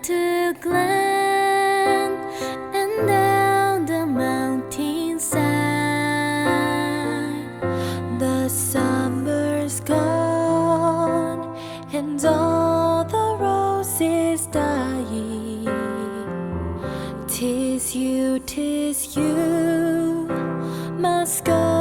to glen and down the mountainside. The summer's gone and all the roses dying. Tis you, tis you, must go.